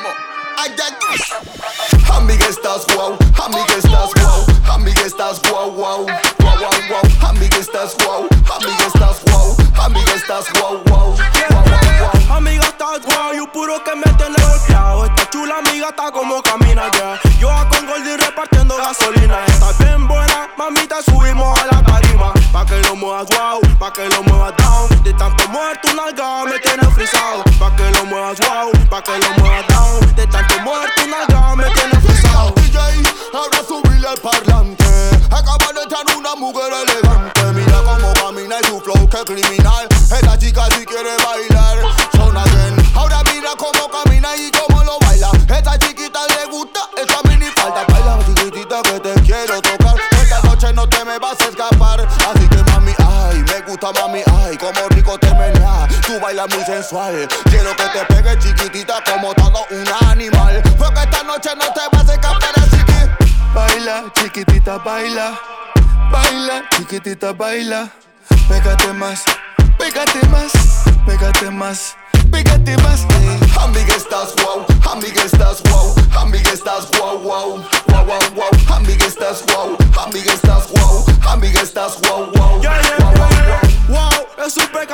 ritmo. Ay, ay, ay. Amiga, estás guau, amiga, estás guau, amiga, estás guau, guau, guau, guau, guau. Amiga, estás guau, amiga, estás guau, amiga, estás guau, guau. Amiga, estás guau, yo puro que me tiene golpeado. Esta chula amiga está como camina ya. Yo con Goldie repartiendo gasolina. Estás bien buena, mamita, subimos a la tarima. Pa' que lo muevas guau, pa' que lo muevas down. De tanto muerto, una nalga me tiene frisado. Pa' que lo muevas guau, pa' que lo muevas down. De tanto muerto, nalga me tiene frisado. DJ, ahora subirle al parlante. Acaba de echar una mujer elegante. Mira cómo camina y su flow, que criminal. Esta chica si quiere bailar. Son again. Ahora mira cómo camina y cómo lo baila. Esta chiquita le gusta esa mini falda. Baila chiquitita que te quiero tocar. Esta noche no te me vas a escapar. Gusta mami, ay, como rico te menea. Tú bailas muy sensual. Quiero que te pegues chiquitita como todo un animal. Porque esta noche no te vas a escapar. Así que baila, chiquitita, baila. Baila, chiquitita, baila. Pégate más, pégate más, pégate más. Pégate más, ey. Amiga, estás guau, amiga, estás guau, amiga, estás guau, guau, guau, guau, guau. Amiga, estás guau, amiga, estás guau, amiga, estás guau, guau, Yeah, yeah,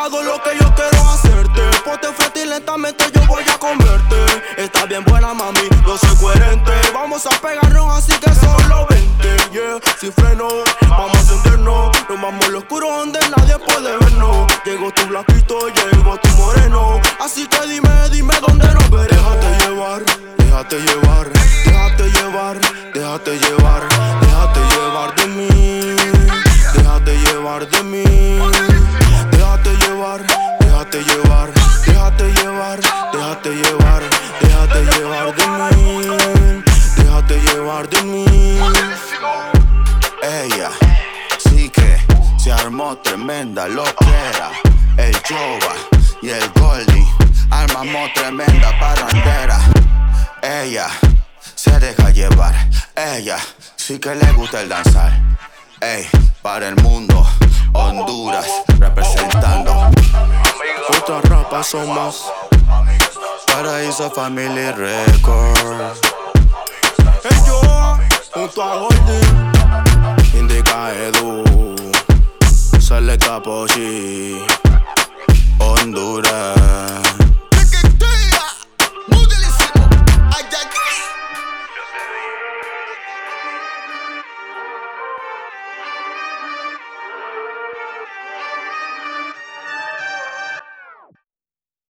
pecado lo que yo quiero hacerte. Ponte frente y lentamente yo voy a comerte. Está bien buena, mami, yo soy coherente. Vamos a pegarnos así que solo vente. Yeah, sin freno, vamos a encendernos. Nos vamos al oscuro donde nadie puede vernos. Llegó tu blanquito, llegó tu moreno. Así que dime, dime dónde nos veremos. Déjate llevar, déjate llevar, déjate llevar, déjate llevar, déjate llevar de mí. Déjate llevar de mí. Déjate llevar, déjate llevar, déjate llevar, déjate llevar, de mí. Déjate llevar de mí. Ella sí que se armó tremenda loquera. El Jova y el Goldie armamos tremenda parrandera. Ella se deja llevar. Ella sí que le gusta el danzar. Ey, para el mundo, Honduras representando. Otra rapa somos. Paraíso Family Records. Yo, junto a Goldie. Indica Edu. Capochi. Honduras.